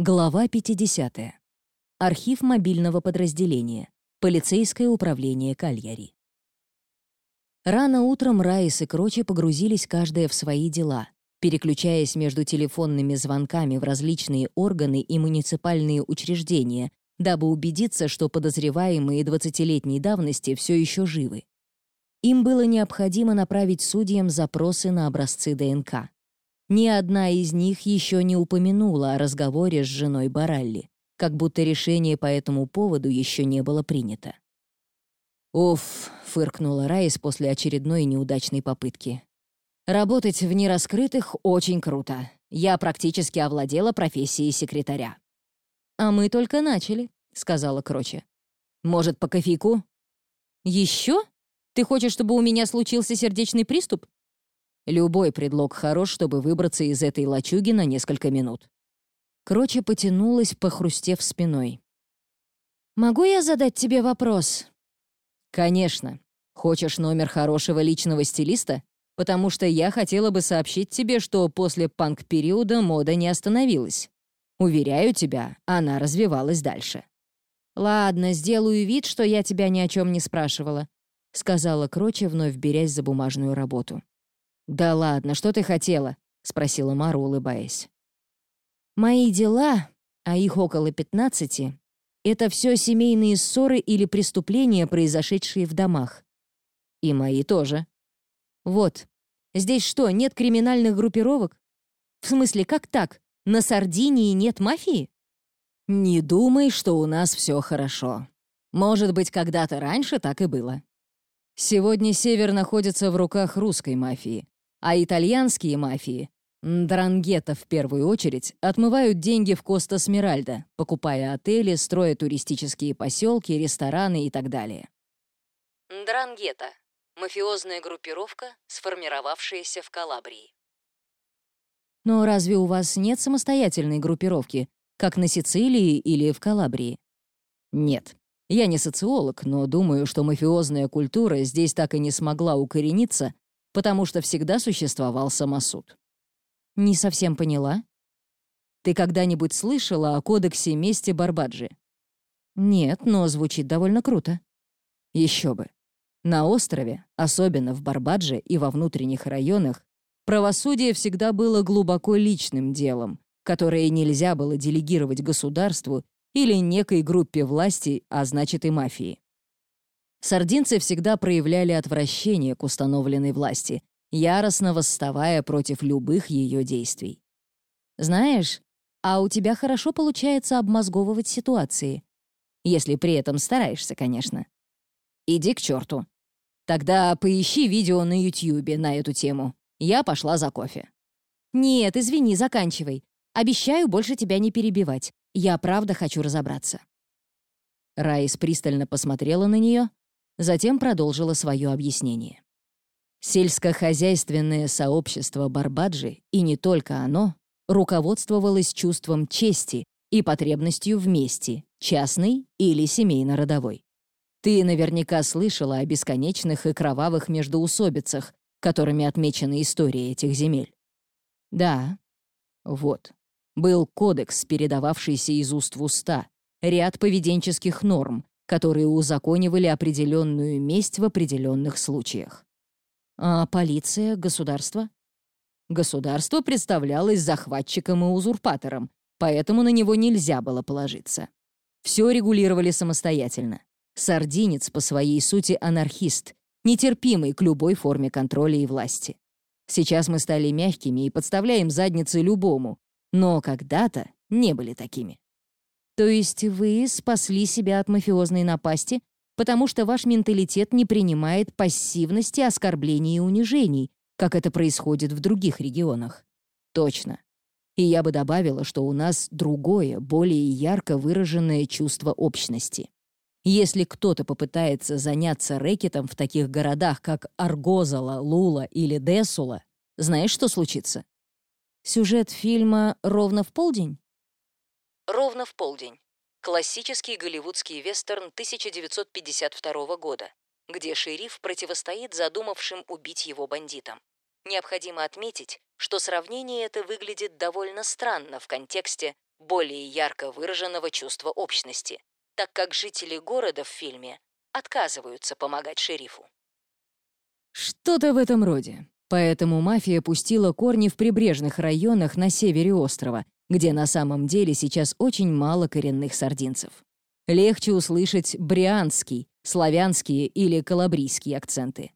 Глава 50. Архив мобильного подразделения. Полицейское управление Кальяри. Рано утром Раис и Крочи погрузились каждая в свои дела, переключаясь между телефонными звонками в различные органы и муниципальные учреждения, дабы убедиться, что подозреваемые 20-летней давности все еще живы. Им было необходимо направить судьям запросы на образцы ДНК. Ни одна из них еще не упомянула о разговоре с женой Баралли, как будто решение по этому поводу еще не было принято. «Уф», — фыркнула Райс после очередной неудачной попытки. «Работать в нераскрытых очень круто. Я практически овладела профессией секретаря». «А мы только начали», — сказала Кроче. «Может, по кофейку?» «Еще? Ты хочешь, чтобы у меня случился сердечный приступ?» Любой предлог хорош, чтобы выбраться из этой лачуги на несколько минут. Кроче потянулась, похрустев спиной. «Могу я задать тебе вопрос?» «Конечно. Хочешь номер хорошего личного стилиста? Потому что я хотела бы сообщить тебе, что после панк-периода мода не остановилась. Уверяю тебя, она развивалась дальше». «Ладно, сделаю вид, что я тебя ни о чем не спрашивала», — сказала Кроче, вновь берясь за бумажную работу. «Да ладно, что ты хотела?» — спросила Мара, улыбаясь. «Мои дела, а их около пятнадцати, это все семейные ссоры или преступления, произошедшие в домах. И мои тоже. Вот. Здесь что, нет криминальных группировок? В смысле, как так? На Сардинии нет мафии? Не думай, что у нас все хорошо. Может быть, когда-то раньше так и было. Сегодня Север находится в руках русской мафии, а итальянские мафии, Дрангета в первую очередь, отмывают деньги в Коста-Смиральда, покупая отели, строя туристические поселки, рестораны и так далее. Дрангета — мафиозная группировка, сформировавшаяся в Калабрии. Но разве у вас нет самостоятельной группировки, как на Сицилии или в Калабрии? Нет. Я не социолог, но думаю, что мафиозная культура здесь так и не смогла укорениться, потому что всегда существовал самосуд. Не совсем поняла. Ты когда-нибудь слышала о кодексе мести Барбаджи? Нет, но звучит довольно круто. Еще бы. На острове, особенно в Барбадже и во внутренних районах, правосудие всегда было глубоко личным делом, которое нельзя было делегировать государству или некой группе власти, а значит и мафии. Сардинцы всегда проявляли отвращение к установленной власти, яростно восставая против любых ее действий. Знаешь, а у тебя хорошо получается обмозговывать ситуации. Если при этом стараешься, конечно. Иди к черту. Тогда поищи видео на Ютьюбе на эту тему. Я пошла за кофе. Нет, извини, заканчивай. Обещаю больше тебя не перебивать. Я правда хочу разобраться. Райс пристально посмотрела на нее, Затем продолжила свое объяснение. Сельскохозяйственное сообщество Барбаджи, и не только оно, руководствовалось чувством чести и потребностью вместе, частной или семейно-родовой. Ты наверняка слышала о бесконечных и кровавых междоусобицах, которыми отмечена история этих земель. Да. Вот. Был кодекс, передававшийся из уст в уста, ряд поведенческих норм, которые узаконивали определенную месть в определенных случаях. А полиция, государство? Государство представлялось захватчиком и узурпатором, поэтому на него нельзя было положиться. Все регулировали самостоятельно. Сардинец по своей сути анархист, нетерпимый к любой форме контроля и власти. Сейчас мы стали мягкими и подставляем задницы любому, но когда-то не были такими. То есть вы спасли себя от мафиозной напасти, потому что ваш менталитет не принимает пассивности, оскорблений и унижений, как это происходит в других регионах. Точно. И я бы добавила, что у нас другое, более ярко выраженное чувство общности. Если кто-то попытается заняться рэкетом в таких городах, как Аргозала, Лула или Десула, знаешь, что случится? Сюжет фильма «Ровно в полдень»? «Ровно в полдень» — классический голливудский вестерн 1952 года, где шериф противостоит задумавшим убить его бандитам. Необходимо отметить, что сравнение это выглядит довольно странно в контексте более ярко выраженного чувства общности, так как жители города в фильме отказываются помогать шерифу. Что-то в этом роде. Поэтому мафия пустила корни в прибрежных районах на севере острова, где на самом деле сейчас очень мало коренных сардинцев. Легче услышать брианский, славянские или калабрийские акценты.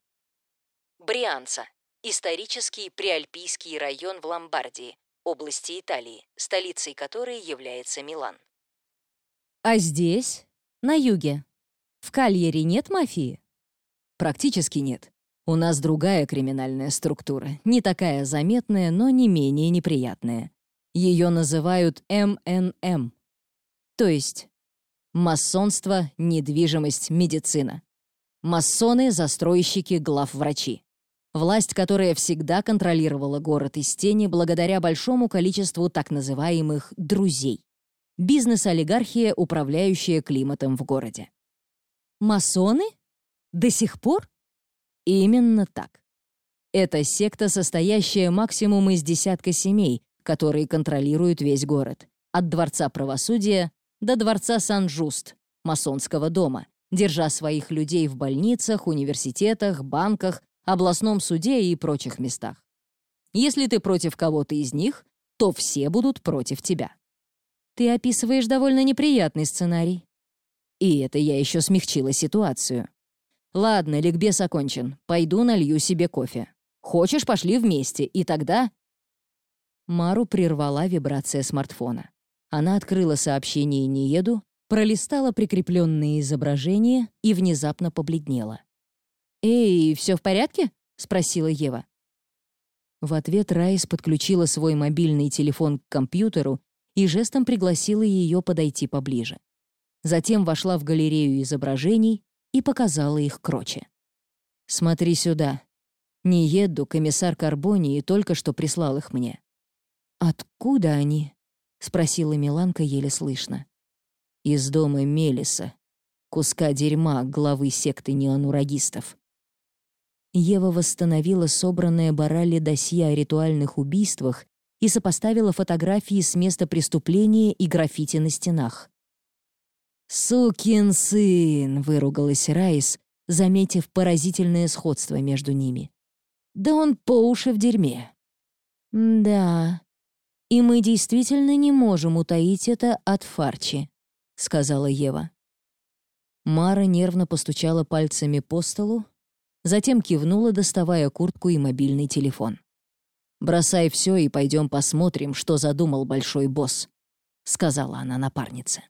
Брианца – исторический приальпийский район в Ломбардии, области Италии, столицей которой является Милан. А здесь, на юге, в Кальере нет мафии? Практически нет. У нас другая криминальная структура, не такая заметная, но не менее неприятная. Ее называют МНМ. То есть масонство, недвижимость, медицина. Масоны — застройщики, главврачи. Власть, которая всегда контролировала город из тени благодаря большому количеству так называемых «друзей». Бизнес-олигархия, управляющая климатом в городе. Масоны? До сих пор? Именно так. Это секта, состоящая максимум из десятка семей, которые контролируют весь город. От Дворца правосудия до Дворца Сан-Жуст, масонского дома, держа своих людей в больницах, университетах, банках, областном суде и прочих местах. Если ты против кого-то из них, то все будут против тебя. Ты описываешь довольно неприятный сценарий. И это я еще смягчила ситуацию. Ладно, ликбез окончен. Пойду налью себе кофе. Хочешь, пошли вместе, и тогда... Мару прервала вибрация смартфона. Она открыла сообщение «Не еду», пролистала прикрепленные изображения и внезапно побледнела. «Эй, все в порядке?» — спросила Ева. В ответ Райс подключила свой мобильный телефон к компьютеру и жестом пригласила ее подойти поближе. Затем вошла в галерею изображений и показала их Кроче. «Смотри сюда. Не еду, комиссар Карбони и только что прислал их мне». «Откуда они?» — спросила Миланка еле слышно. «Из дома Мелиса, куска дерьма главы секты неонурагистов», Ева восстановила собранное Баралли досье о ритуальных убийствах и сопоставила фотографии с места преступления и граффити на стенах. «Сукин сын!» — выругалась Райс, заметив поразительное сходство между ними. «Да он по уши в дерьме». «Да, и мы действительно не можем утаить это от Фарчи», — сказала Ева. Мара нервно постучала пальцами по столу, Затем кивнула, доставая куртку и мобильный телефон. «Бросай все и пойдем посмотрим, что задумал большой босс», — сказала она напарнице.